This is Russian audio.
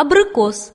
абрикос.